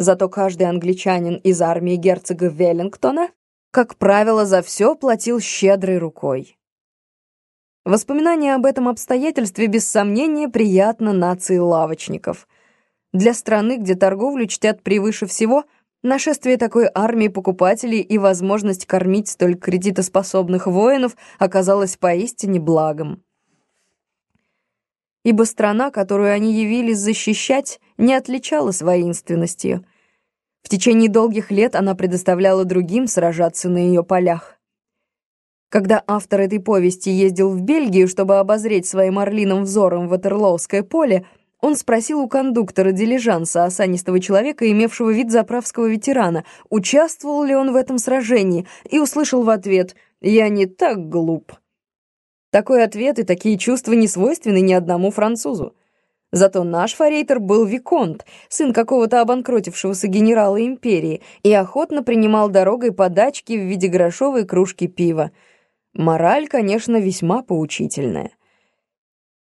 Зато каждый англичанин из армии герцога Веллингтона, как правило, за все платил щедрой рукой. Воспоминание об этом обстоятельстве без сомнения приятно нации лавочников. Для страны, где торговлю чтят превыше всего, нашествие такой армии покупателей и возможность кормить столь кредитоспособных воинов оказалось поистине благом. Ибо страна, которую они явились защищать, не отличалась воинственностью. В течение долгих лет она предоставляла другим сражаться на ее полях. Когда автор этой повести ездил в Бельгию, чтобы обозреть своим орлиным взором Ватерлоуское поле, он спросил у кондуктора дилижанса, осанистого человека, имевшего вид заправского ветерана, участвовал ли он в этом сражении, и услышал в ответ «Я не так глуп». Такой ответ и такие чувства не свойственны ни одному французу. Зато наш форейтер был Виконт, сын какого-то обанкротившегося генерала империи, и охотно принимал дорогой подачки в виде грошовой кружки пива. Мораль, конечно, весьма поучительная.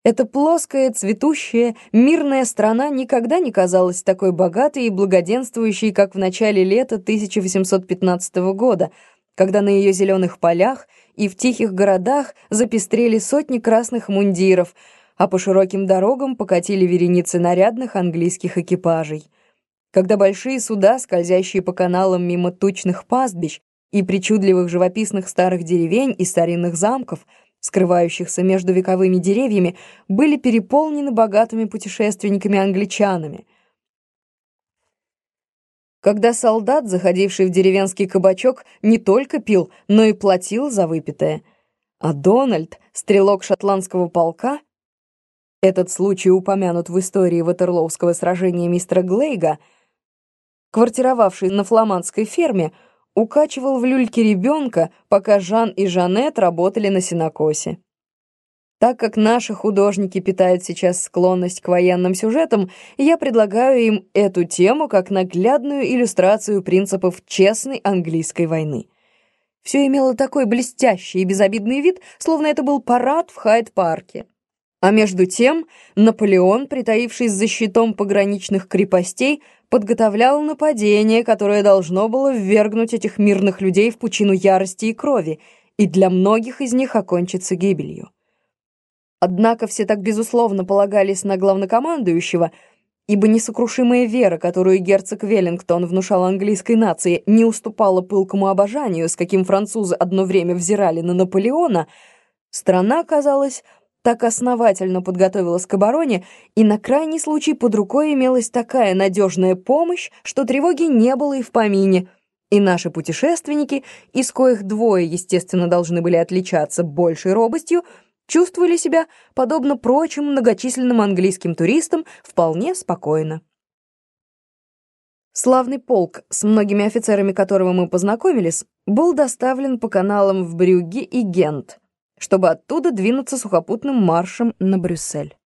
Эта плоская, цветущая, мирная страна никогда не казалась такой богатой и благоденствующей, как в начале лета 1815 года, когда на ее зеленых полях и в тихих городах запестрели сотни красных мундиров, а по широким дорогам покатили вереницы нарядных английских экипажей. Когда большие суда, скользящие по каналам мимо тучных пастбищ, и причудливых живописных старых деревень и старинных замков, скрывающихся между вековыми деревьями, были переполнены богатыми путешественниками-англичанами. Когда солдат, заходивший в деревенский кабачок, не только пил, но и платил за выпитое, а Дональд, стрелок шотландского полка, этот случай упомянут в истории Ватерлоуского сражения мистера Глейга, квартировавший на фламандской ферме, укачивал в люльке ребенка, пока Жан и Жанет работали на сенокосе. Так как наши художники питают сейчас склонность к военным сюжетам, я предлагаю им эту тему как наглядную иллюстрацию принципов честной английской войны. Все имело такой блестящий и безобидный вид, словно это был парад в Хайд-парке. А между тем Наполеон, притаившись за щитом пограничных крепостей, подготовлял нападение, которое должно было ввергнуть этих мирных людей в пучину ярости и крови, и для многих из них окончиться гибелью. Однако все так безусловно полагались на главнокомандующего, ибо несокрушимая вера, которую герцог Веллингтон внушал английской нации, не уступала пылкому обожанию, с каким французы одно время взирали на Наполеона, страна, казалось, так основательно подготовилась к обороне, и на крайний случай под рукой имелась такая надежная помощь, что тревоги не было и в помине. И наши путешественники, из коих двое, естественно, должны были отличаться большей робостью, чувствовали себя, подобно прочим многочисленным английским туристам, вполне спокойно. Славный полк, с многими офицерами которого мы познакомились, был доставлен по каналам в Брюгге и Гент — чтобы оттуда двинуться сухопутным маршем на Брюссель.